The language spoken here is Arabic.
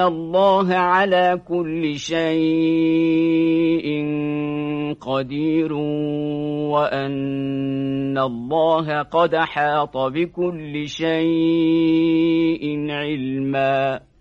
الله على كل شيء قدير وأن الله قد حاط بكل شيء علمًا